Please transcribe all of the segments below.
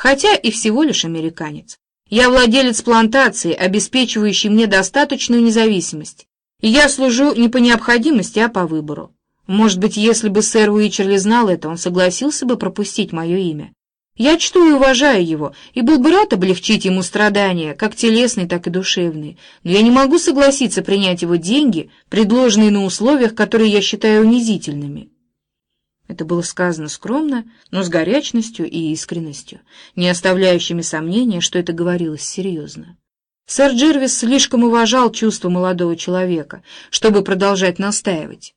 хотя и всего лишь американец. Я владелец плантации, обеспечивающей мне достаточную независимость, и я служу не по необходимости, а по выбору. Может быть, если бы сэр Уичерли знал это, он согласился бы пропустить мое имя. Я чту и уважаю его, и был бы рад облегчить ему страдания, как телесные, так и душевные, но я не могу согласиться принять его деньги, предложенные на условиях, которые я считаю унизительными. Это было сказано скромно, но с горячностью и искренностью, не оставляющими сомнения, что это говорилось серьезно. Сэр Джервис слишком уважал чувства молодого человека, чтобы продолжать настаивать,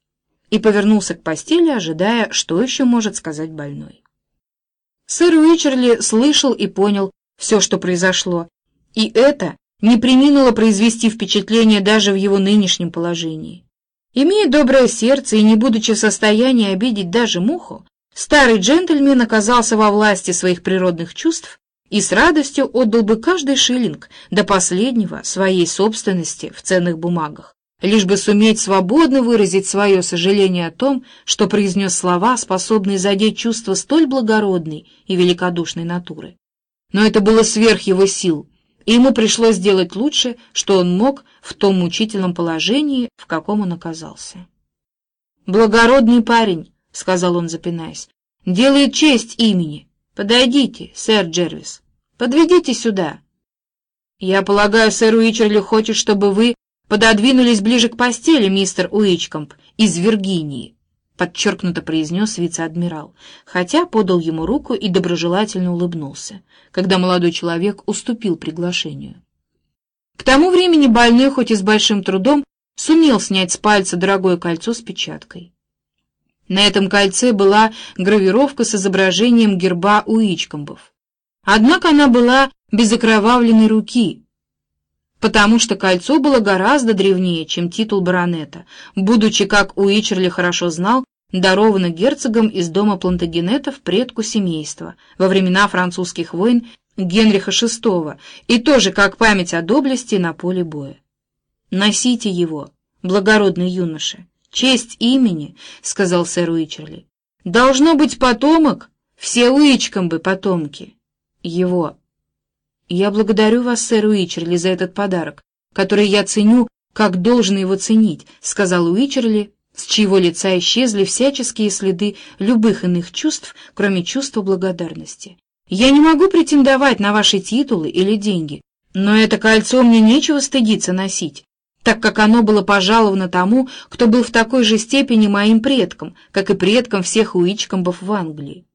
и повернулся к постели, ожидая, что еще может сказать больной. Сэр Уичерли слышал и понял все, что произошло, и это не приминуло произвести впечатление даже в его нынешнем положении. Имея доброе сердце и не будучи в состоянии обидеть даже муху, старый джентльмен оказался во власти своих природных чувств и с радостью отдал бы каждый шиллинг до последнего своей собственности в ценных бумагах, лишь бы суметь свободно выразить свое сожаление о том, что произнес слова, способные задеть чувства столь благородной и великодушной натуры. Но это было сверх его сил, и ему пришлось сделать лучше, что он мог в том мучительном положении, в каком он оказался. «Благородный парень», — сказал он, запинаясь, — «делает честь имени. Подойдите, сэр Джервис, подведите сюда». «Я полагаю, сэр Уичерли хочет, чтобы вы пододвинулись ближе к постели, мистер Уичкомп, из Виргинии», — подчеркнуто произнес вице-адмирал, хотя подал ему руку и доброжелательно улыбнулся, когда молодой человек уступил приглашению. К тому времени больной, хоть и с большим трудом, сумел снять с пальца дорогое кольцо с печаткой. На этом кольце была гравировка с изображением герба Уичкомбов. Однако она была без окровавленной руки, потому что кольцо было гораздо древнее, чем титул баронета, будучи, как Уичерли хорошо знал, даровано герцогом из дома Плантагенетов предку семейства во времена французских войн Генриха VI, и тоже как память о доблести на поле боя. «Носите его, благородный юноша, честь имени», — сказал сэр Уичерли. «Должно быть потомок, все Уичком бы потомки. Его». «Я благодарю вас, сэр Уичерли, за этот подарок, который я ценю, как должен его ценить», — сказал Уичерли, с чьего лица исчезли всяческие следы любых иных чувств, кроме чувства благодарности. Я не могу претендовать на ваши титулы или деньги, но это кольцо мне нечего стыдиться носить, так как оно было пожаловано тому, кто был в такой же степени моим предком, как и предком всех уичкомбов в Англии.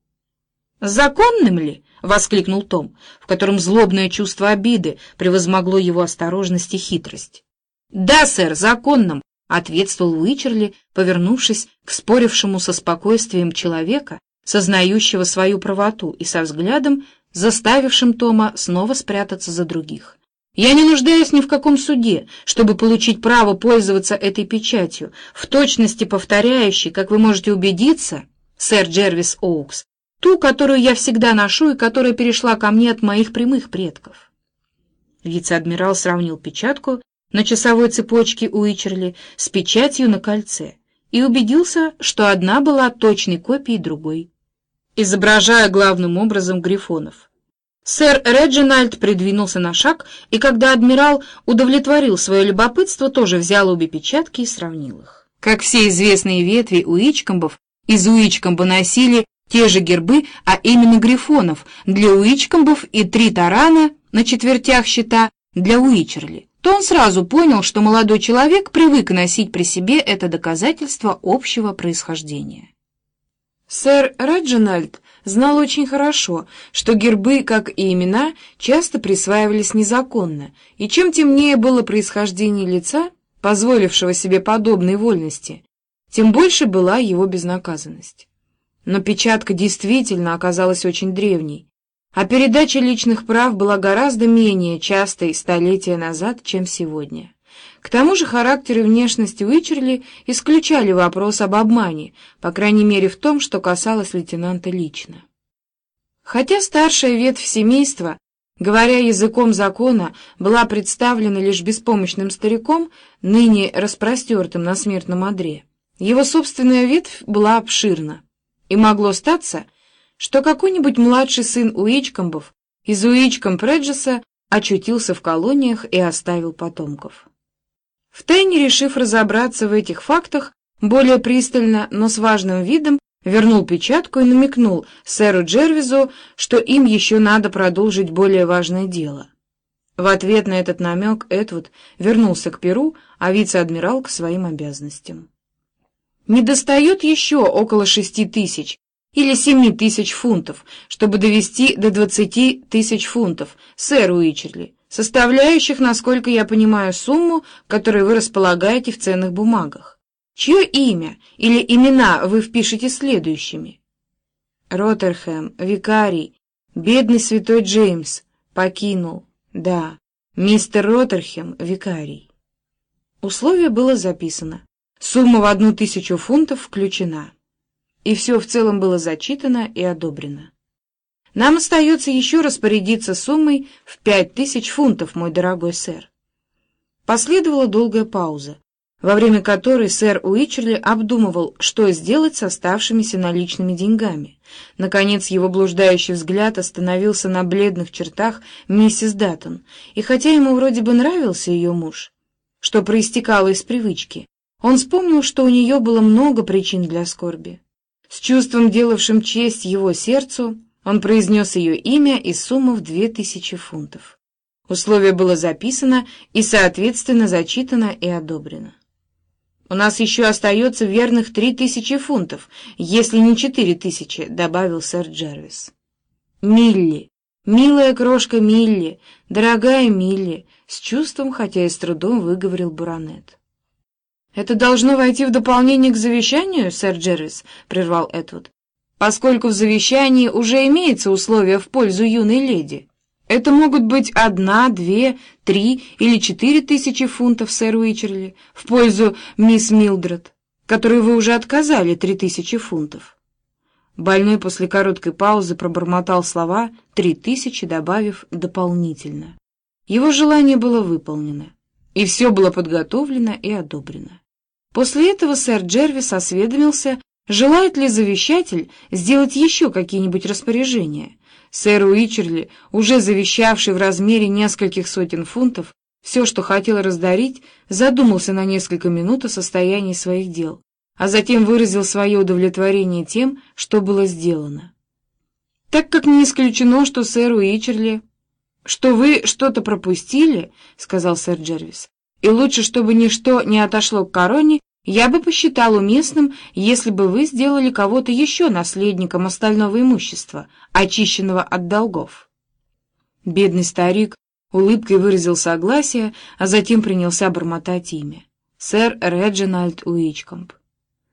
«Законным ли?» — воскликнул Том, в котором злобное чувство обиды превозмогло его осторожность и хитрость. «Да, сэр, законным», — ответствовал Уичерли, повернувшись к спорившему со спокойствием человека, сознающего свою правоту и со взглядом, заставившим Тома снова спрятаться за других. Я не нуждаюсь ни в каком суде, чтобы получить право пользоваться этой печатью, в точности повторяющей, как вы можете убедиться, сэр Джервис Оукс, ту, которую я всегда ношу и которая перешла ко мне от моих прямых предков. Вице-адмирал сравнил печатку на часовой цепочке Уичерли с печатью на кольце и убедился, что одна была точной копией другой изображая главным образом грифонов. Сэр Реджинальд придвинулся на шаг, и когда адмирал удовлетворил свое любопытство, тоже взял обе печатки и сравнил их. Как все известные ветви Уичкомбов, из Уичкомба носили те же гербы, а именно грифонов для Уичкомбов и три тарана на четвертях щита для Уичерли, то он сразу понял, что молодой человек привык носить при себе это доказательство общего происхождения. Сэр Реджинальд знал очень хорошо, что гербы, как и имена, часто присваивались незаконно, и чем темнее было происхождение лица, позволившего себе подобной вольности, тем больше была его безнаказанность. Но печатка действительно оказалась очень древней, а передача личных прав была гораздо менее частой столетия назад, чем сегодня. К тому же характер и внешность Уичерли исключали вопрос об обмане, по крайней мере в том, что касалось лейтенанта лично. Хотя старшая ветвь семейства, говоря языком закона, была представлена лишь беспомощным стариком, ныне распростертым на смертном одре, его собственная ветвь была обширна, и могло статься, что какой-нибудь младший сын Уичкомбов из Уичком Преджеса очутился в колониях и оставил потомков. Втайне решив разобраться в этих фактах более пристально, но с важным видом, вернул печатку и намекнул сэру Джервизу, что им еще надо продолжить более важное дело. В ответ на этот намек Эдвуд вернулся к Перу, а вице-адмирал к своим обязанностям. «Не достает еще около шести тысяч или семи тысяч фунтов, чтобы довести до двадцати тысяч фунтов, сэр Уичерли, составляющих, насколько я понимаю, сумму, которой вы располагаете в ценных бумагах. Чье имя или имена вы впишете следующими? Роттерхэм, викарий, бедный святой Джеймс, покинул. Да, мистер Роттерхэм, викарий. Условие было записано. Сумма в одну тысячу фунтов включена. И все в целом было зачитано и одобрено. Нам остается еще распорядиться суммой в пять тысяч фунтов, мой дорогой сэр. Последовала долгая пауза во время которой сэр Уичерли обдумывал, что сделать с оставшимися наличными деньгами. Наконец его блуждающий взгляд остановился на бледных чертах миссис Даттон, и хотя ему вроде бы нравился ее муж, что проистекало из привычки, он вспомнил, что у нее было много причин для скорби. С чувством, делавшим честь его сердцу, он произнес ее имя и сумму в две тысячи фунтов. Условие было записано и, соответственно, зачитано и одобрено. «У нас еще остается верных три тысячи фунтов, если не четыре тысячи», — добавил сэр Джервис. «Милли, милая крошка Милли, дорогая Милли», — с чувством, хотя и с трудом выговорил баронет. «Это должно войти в дополнение к завещанию, сэр Джервис», — прервал Эдвуд, «поскольку в завещании уже имеется условие в пользу юной леди». Это могут быть одна, две, три или четыре тысячи фунтов, сэр Уичерли, в пользу мисс Милдред, которой вы уже отказали три тысячи фунтов. Больной после короткой паузы пробормотал слова «три тысячи», добавив «дополнительно». Его желание было выполнено, и все было подготовлено и одобрено. После этого сэр Джервис осведомился, желает ли завещатель сделать еще какие-нибудь распоряжения, Сэр Уичерли, уже завещавший в размере нескольких сотен фунтов, все, что хотел раздарить, задумался на несколько минут о состоянии своих дел, а затем выразил свое удовлетворение тем, что было сделано. «Так как не исключено, что сэр Уичерли...» «Что вы что-то пропустили», — сказал сэр Джервис, «и лучше, чтобы ничто не отошло к короне, я бы посчитал уместным, если бы вы сделали кого-то еще наследником остального имущества, очищенного от долгов. Бедный старик улыбкой выразил согласие, а затем принялся бормотать имя. Сэр Реджинальд Уичкомп.